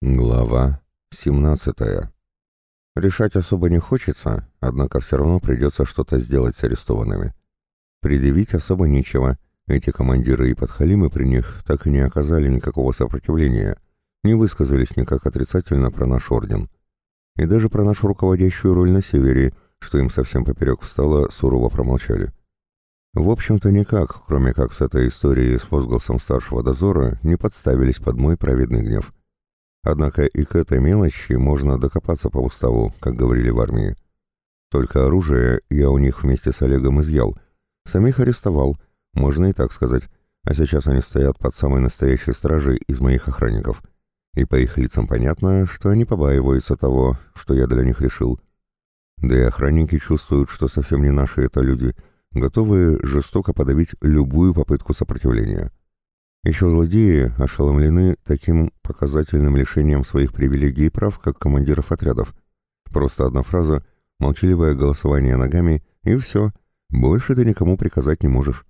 Глава 17. Решать особо не хочется, однако все равно придется что-то сделать с арестованными. Предъявить особо нечего, эти командиры и подхалимы при них так и не оказали никакого сопротивления, не высказались никак отрицательно про наш орден. И даже про нашу руководящую роль на севере, что им совсем поперек встало, сурово промолчали. В общем-то никак, кроме как с этой историей с возгласом старшего дозора, не подставились под мой праведный гнев. Однако и к этой мелочи можно докопаться по уставу, как говорили в армии. Только оружие я у них вместе с Олегом изъял, самих арестовал, можно и так сказать, а сейчас они стоят под самой настоящей стражей из моих охранников. И по их лицам понятно, что они побаиваются того, что я для них решил. Да и охранники чувствуют, что совсем не наши это люди, готовые жестоко подавить любую попытку сопротивления. Еще злодеи ошеломлены таким показательным лишением своих привилегий и прав, как командиров отрядов. Просто одна фраза, молчаливое голосование ногами, и все, больше ты никому приказать не можешь.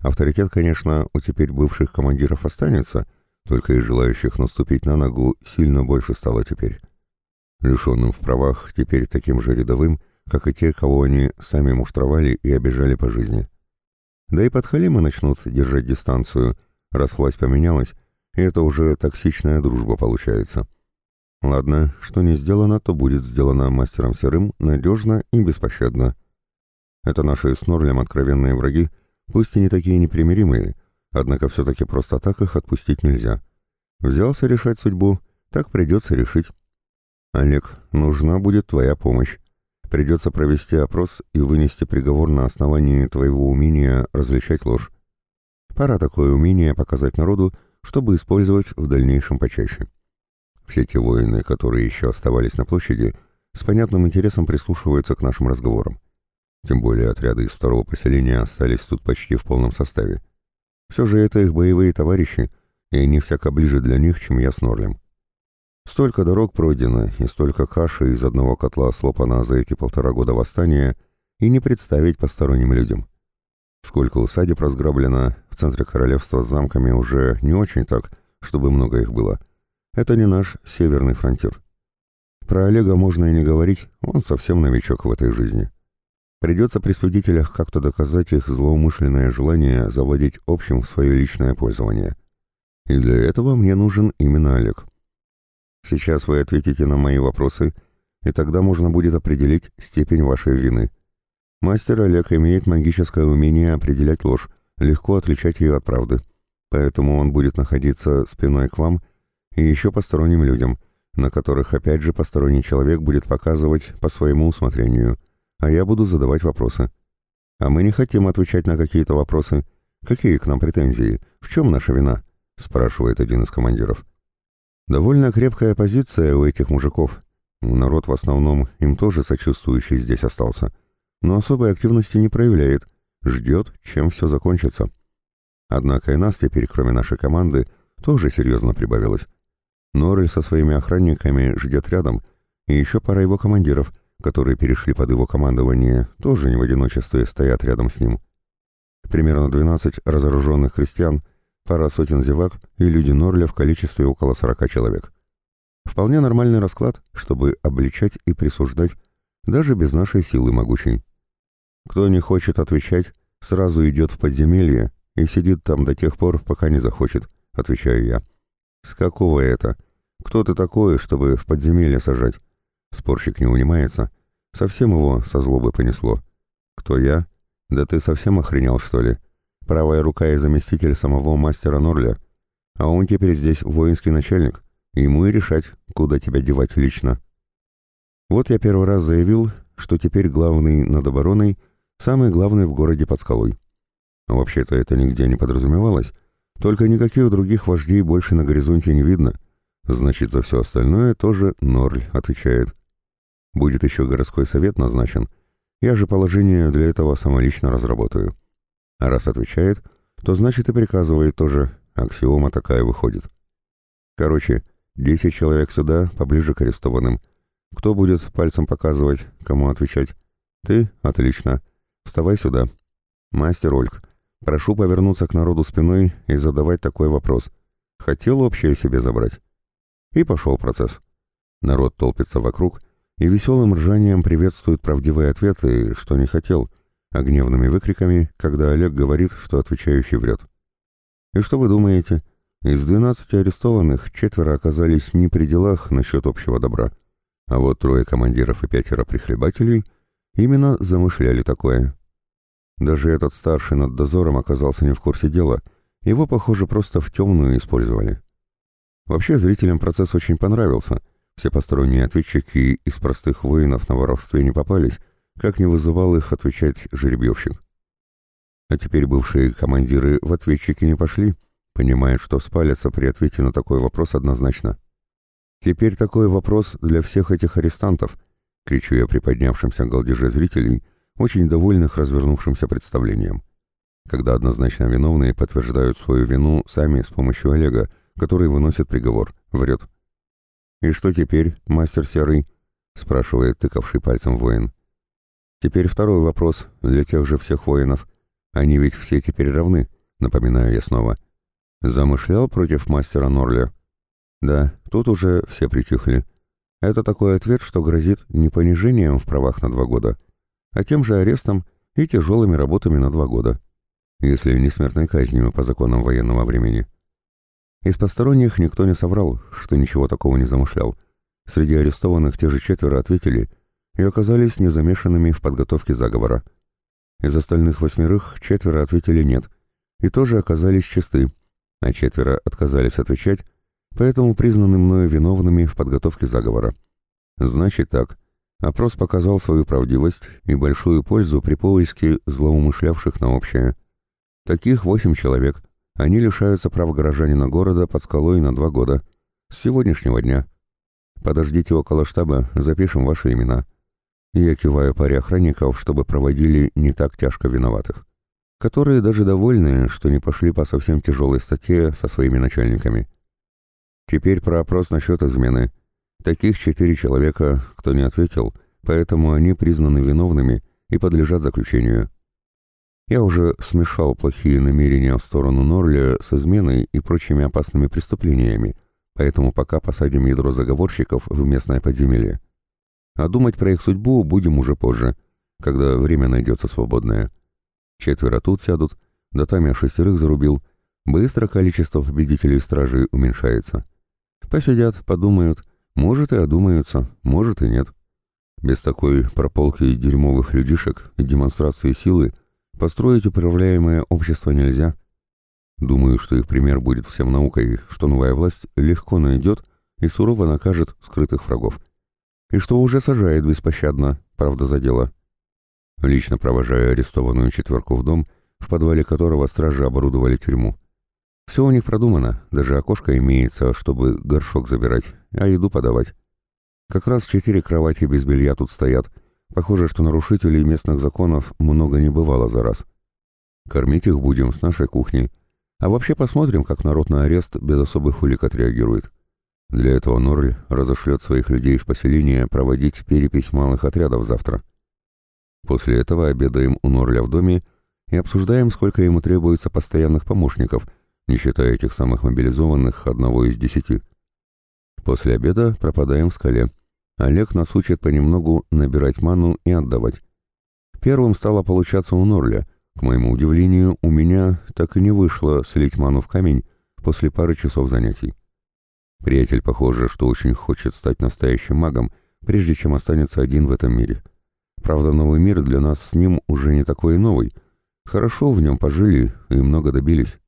Авторитет, конечно, у теперь бывших командиров останется, только и желающих наступить на ногу сильно больше стало теперь. Лишенным в правах теперь таким же рядовым, как и те, кого они сами муштровали и обижали по жизни. Да и подхалимы начнут держать дистанцию – раз власть поменялась, и это уже токсичная дружба получается. Ладно, что не сделано, то будет сделано мастером серым надежно и беспощадно. Это наши с Норлем откровенные враги, пусть и не такие непримиримые, однако все-таки просто так их отпустить нельзя. Взялся решать судьбу, так придется решить. Олег, нужна будет твоя помощь. Придется провести опрос и вынести приговор на основании твоего умения различать ложь. Пора такое умение показать народу, чтобы использовать в дальнейшем почаще. Все те воины, которые еще оставались на площади, с понятным интересом прислушиваются к нашим разговорам. Тем более отряды из второго поселения остались тут почти в полном составе. Все же это их боевые товарищи, и они всяко ближе для них, чем я с Норлем. Столько дорог пройдено, и столько каши из одного котла слопано за эти полтора года восстания, и не представить посторонним людям. Сколько усадеб разграблено, в центре королевства с замками уже не очень так, чтобы много их было. Это не наш северный фронтир. Про Олега можно и не говорить, он совсем новичок в этой жизни. Придется при как-то доказать их злоумышленное желание завладеть общим в свое личное пользование. И для этого мне нужен именно Олег. Сейчас вы ответите на мои вопросы, и тогда можно будет определить степень вашей вины. Мастер Олег имеет магическое умение определять ложь, легко отличать ее от правды. Поэтому он будет находиться спиной к вам и еще посторонним людям, на которых опять же посторонний человек будет показывать по своему усмотрению, а я буду задавать вопросы. А мы не хотим отвечать на какие-то вопросы. Какие к нам претензии? В чем наша вина? спрашивает один из командиров. Довольно крепкая позиция у этих мужиков. Народ в основном им тоже сочувствующий здесь остался но особой активности не проявляет, ждет, чем все закончится. Однако и нас теперь, кроме нашей команды, тоже серьезно прибавилось. Норрель со своими охранниками ждет рядом, и еще пара его командиров, которые перешли под его командование, тоже не в одиночестве стоят рядом с ним. Примерно 12 разоруженных христиан, пара сотен зевак и люди Норля в количестве около 40 человек. Вполне нормальный расклад, чтобы обличать и присуждать даже без нашей силы могучей. Кто не хочет отвечать, сразу идет в подземелье и сидит там до тех пор, пока не захочет, отвечаю я. С какого это? Кто ты такой, чтобы в подземелье сажать? Спорщик не унимается. Совсем его со злобы понесло. Кто я? Да ты совсем охренел, что ли? Правая рука и заместитель самого мастера Норля. А он теперь здесь воинский начальник. Ему и решать, куда тебя девать лично. Вот я первый раз заявил, что теперь главный над обороной, самый главный в городе под скалой. Вообще-то это нигде не подразумевалось, только никаких других вождей больше на горизонте не видно. Значит, за все остальное тоже Норль отвечает. Будет еще городской совет назначен. Я же положение для этого самолично разработаю. А раз отвечает, то значит и приказывает тоже. Аксиома такая выходит. Короче, десять человек сюда, поближе к арестованным — кто будет пальцем показывать, кому отвечать? Ты? Отлично. Вставай сюда. Мастер Ольг, прошу повернуться к народу спиной и задавать такой вопрос. Хотел общее себе забрать? И пошел процесс. Народ толпится вокруг и веселым ржанием приветствует правдивые ответы, что не хотел, а гневными выкриками, когда Олег говорит, что отвечающий врет. И что вы думаете? Из 12 арестованных четверо оказались не при делах насчет общего добра, а вот трое командиров и пятеро прихлебателей именно замышляли такое. Даже этот старший над дозором оказался не в курсе дела, его, похоже, просто в темную использовали. Вообще зрителям процесс очень понравился, все посторонние ответчики из простых воинов на воровстве не попались, как не вызывал их отвечать жеребьевщик. А теперь бывшие командиры в ответчики не пошли, понимая, что спалятся при ответе на такой вопрос однозначно. «Теперь такой вопрос для всех этих арестантов», — кричу я приподнявшимся галдеже зрителей, очень довольных развернувшимся представлением. Когда однозначно виновные подтверждают свою вину сами с помощью Олега, который выносит приговор, врет. «И что теперь, мастер Серый?» — спрашивает тыкавший пальцем воин. «Теперь второй вопрос для тех же всех воинов. Они ведь все теперь равны», — напоминаю я снова. Замышлял против мастера Норля? Да, тут уже все притихли. Это такой ответ, что грозит не понижением в правах на два года, а тем же арестом и тяжелыми работами на два года, если не смертной казнью по законам военного времени. Из посторонних никто не соврал, что ничего такого не замышлял. Среди арестованных те же четверо ответили и оказались незамешанными в подготовке заговора. Из остальных восьмерых четверо ответили «нет» и тоже оказались чисты, а четверо отказались отвечать, поэтому признаны мною виновными в подготовке заговора. Значит так, опрос показал свою правдивость и большую пользу при поиске злоумышлявших на общее. Таких восемь человек, они лишаются прав горожанина города под скалой на два года, с сегодняшнего дня. Подождите около штаба, запишем ваши имена. Я киваю паре охранников, чтобы проводили не так тяжко виноватых которые даже довольны, что не пошли по совсем тяжелой статье со своими начальниками. Теперь про опрос насчет измены. Таких четыре человека, кто не ответил, поэтому они признаны виновными и подлежат заключению. Я уже смешал плохие намерения в сторону Норля с изменой и прочими опасными преступлениями, поэтому пока посадим ядро заговорщиков в местное подземелье. А думать про их судьбу будем уже позже, когда время найдется свободное. Четверо тут сядут, да там я шестерых зарубил. Быстро количество победителей стражей уменьшается. Посидят, подумают, может и одумаются, может и нет. Без такой прополки дерьмовых людишек и демонстрации силы построить управляемое общество нельзя. Думаю, что их пример будет всем наукой, что новая власть легко найдет и сурово накажет скрытых врагов. И что уже сажает беспощадно, правда за дело лично провожая арестованную четверку в дом, в подвале которого стражи оборудовали тюрьму. Все у них продумано, даже окошко имеется, чтобы горшок забирать, а еду подавать. Как раз четыре кровати без белья тут стоят. Похоже, что нарушителей местных законов много не бывало за раз. Кормить их будем с нашей кухни. А вообще посмотрим, как народ на арест без особых улик отреагирует. Для этого Норль разошлет своих людей в поселение проводить перепись малых отрядов завтра. После этого обедаем у Норля в доме и обсуждаем, сколько ему требуется постоянных помощников, не считая этих самых мобилизованных одного из десяти. После обеда пропадаем в скале. Олег нас учит понемногу набирать ману и отдавать. Первым стало получаться у Норля. К моему удивлению, у меня так и не вышло слить ману в камень после пары часов занятий. Приятель, похоже, что очень хочет стать настоящим магом, прежде чем останется один в этом мире. Правда, новый мир для нас с ним уже не такой новый. Хорошо в нем пожили и много добились.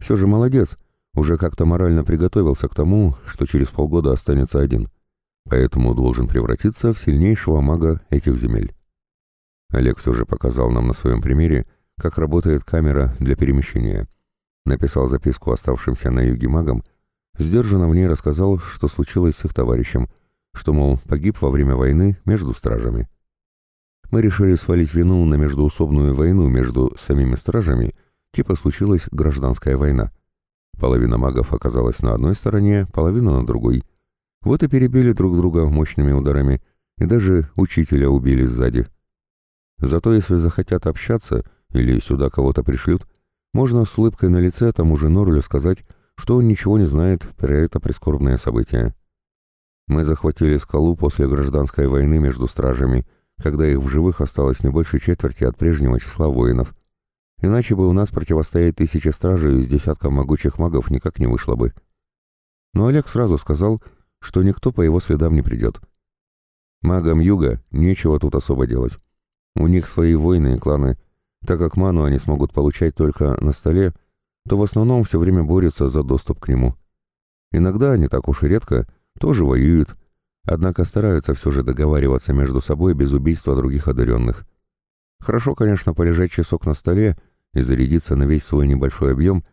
Все же молодец, уже как-то морально приготовился к тому, что через полгода останется один. Поэтому должен превратиться в сильнейшего мага этих земель. Олег все же показал нам на своем примере, как работает камера для перемещения. Написал записку оставшимся на юге магам, сдержанно в ней рассказал, что случилось с их товарищем, что, мол, погиб во время войны между стражами мы решили свалить вину на междуусобную войну между самими стражами, типа случилась гражданская война. Половина магов оказалась на одной стороне, половина на другой. Вот и перебили друг друга мощными ударами, и даже учителя убили сзади. Зато если захотят общаться или сюда кого-то пришлют, можно с улыбкой на лице тому же Норлю сказать, что он ничего не знает про это прискорбное событие. Мы захватили скалу после гражданской войны между стражами, когда их в живых осталось не больше четверти от прежнего числа воинов. Иначе бы у нас противостоять тысяче стражей с десятком могучих магов никак не вышло бы. Но Олег сразу сказал, что никто по его следам не придет. Магам Юга нечего тут особо делать. У них свои войны и кланы. Так как ману они смогут получать только на столе, то в основном все время борются за доступ к нему. Иногда, не так уж и редко, тоже воюют, однако стараются все же договариваться между собой без убийства других одаренных. Хорошо, конечно, полежать часок на столе и зарядиться на весь свой небольшой объем,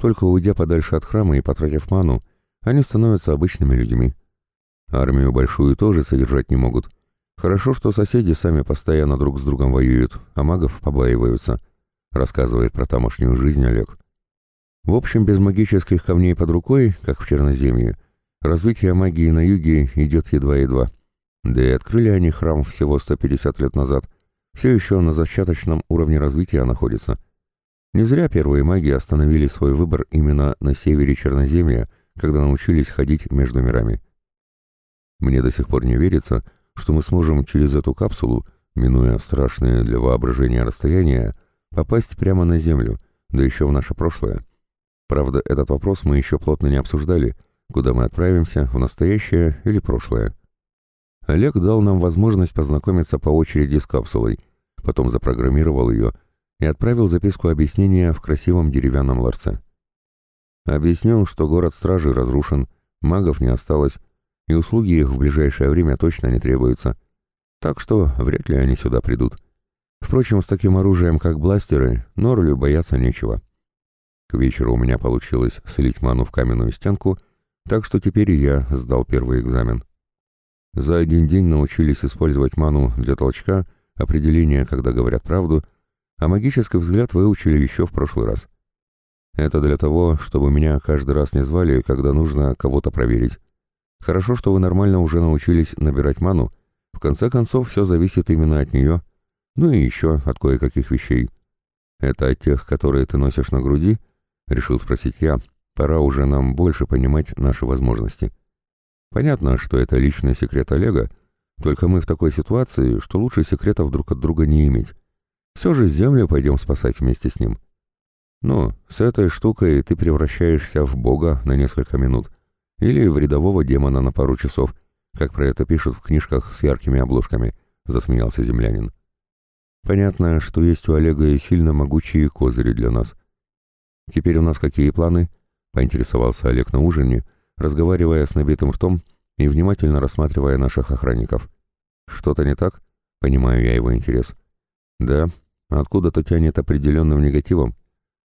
только уйдя подальше от храма и потратив ману, они становятся обычными людьми. Армию большую тоже содержать не могут. Хорошо, что соседи сами постоянно друг с другом воюют, а магов побаиваются, рассказывает про тамошнюю жизнь Олег. В общем, без магических камней под рукой, как в Черноземье, развитие магии на юге идет едва-едва. Да и открыли они храм всего 150 лет назад. Все еще на зачаточном уровне развития находится. Не зря первые маги остановили свой выбор именно на севере Черноземья, когда научились ходить между мирами. Мне до сих пор не верится, что мы сможем через эту капсулу, минуя страшные для воображения расстояния, попасть прямо на Землю, да еще в наше прошлое. Правда, этот вопрос мы еще плотно не обсуждали, куда мы отправимся, в настоящее или прошлое. Олег дал нам возможность познакомиться по очереди с капсулой, потом запрограммировал ее и отправил записку объяснения в красивом деревянном ларце. Объяснил, что город стражи разрушен, магов не осталось, и услуги их в ближайшее время точно не требуются. Так что вряд ли они сюда придут. Впрочем, с таким оружием, как бластеры, Норлю бояться нечего. К вечеру у меня получилось слить ману в каменную стенку, так что теперь и я сдал первый экзамен. За один день научились использовать ману для толчка, определения, когда говорят правду, а магический взгляд выучили еще в прошлый раз. Это для того, чтобы меня каждый раз не звали, когда нужно кого-то проверить. Хорошо, что вы нормально уже научились набирать ману. В конце концов, все зависит именно от нее. Ну и еще от кое-каких вещей. Это от тех, которые ты носишь на груди —— решил спросить я. «Пора уже нам больше понимать наши возможности. Понятно, что это личный секрет Олега, только мы в такой ситуации, что лучше секретов друг от друга не иметь. Все же землю пойдем спасать вместе с ним. Но с этой штукой ты превращаешься в бога на несколько минут или в рядового демона на пару часов, как про это пишут в книжках с яркими обложками», — засмеялся землянин. «Понятно, что есть у Олега и сильно могучие козыри для нас». «Теперь у нас какие планы?» — поинтересовался Олег на ужине, разговаривая с набитым ртом и внимательно рассматривая наших охранников. «Что-то не так?» — понимаю я его интерес. «Да, откуда-то тянет определенным негативом.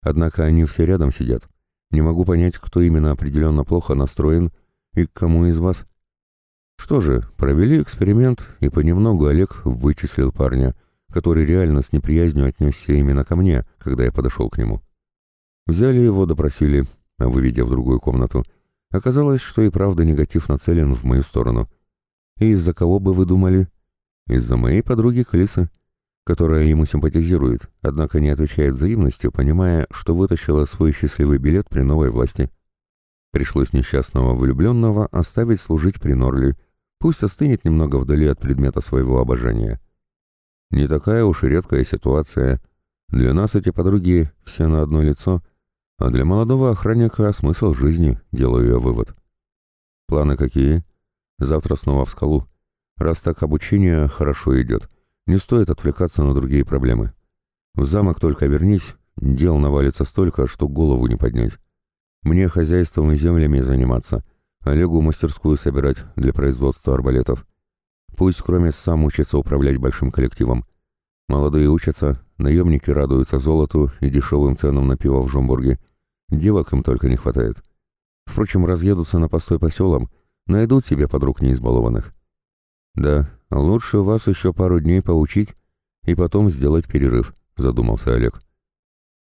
Однако они все рядом сидят. Не могу понять, кто именно определенно плохо настроен и к кому из вас». Что же, провели эксперимент, и понемногу Олег вычислил парня, который реально с неприязнью отнесся именно ко мне, когда я подошел к нему. Взяли его, допросили, а выведя в другую комнату. Оказалось, что и правда негатив нацелен в мою сторону. И из-за кого бы вы думали? Из-за моей подруги Клисы, которая ему симпатизирует, однако не отвечает взаимностью, понимая, что вытащила свой счастливый билет при новой власти. Пришлось несчастного влюбленного оставить служить при Норли, пусть остынет немного вдали от предмета своего обожания. Не такая уж и редкая ситуация. Для нас эти подруги все на одно лицо, а для молодого охранника смысл жизни, делаю я вывод. Планы какие? Завтра снова в скалу. Раз так обучение хорошо идет, не стоит отвлекаться на другие проблемы. В замок только вернись, дел навалится столько, что голову не поднять. Мне хозяйством и землями заниматься, Олегу мастерскую собирать для производства арбалетов. Пусть кроме сам учится управлять большим коллективом. Молодые учатся, наемники радуются золоту и дешевым ценам на пиво в Жомбурге – Девок им только не хватает. Впрочем, разъедутся на постой по селам, найдут себе подруг неизбалованных. Да, лучше вас еще пару дней поучить и потом сделать перерыв, задумался Олег.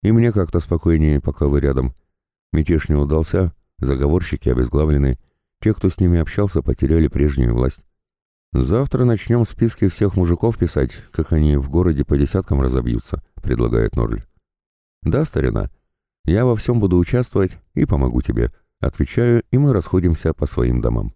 И мне как-то спокойнее, пока вы рядом. Мятеж не удался, заговорщики обезглавлены, те, кто с ними общался, потеряли прежнюю власть. Завтра начнем списки всех мужиков писать, как они в городе по десяткам разобьются, предлагает Норль. Да, старина, Я во всем буду участвовать и помогу тебе. Отвечаю, и мы расходимся по своим домам.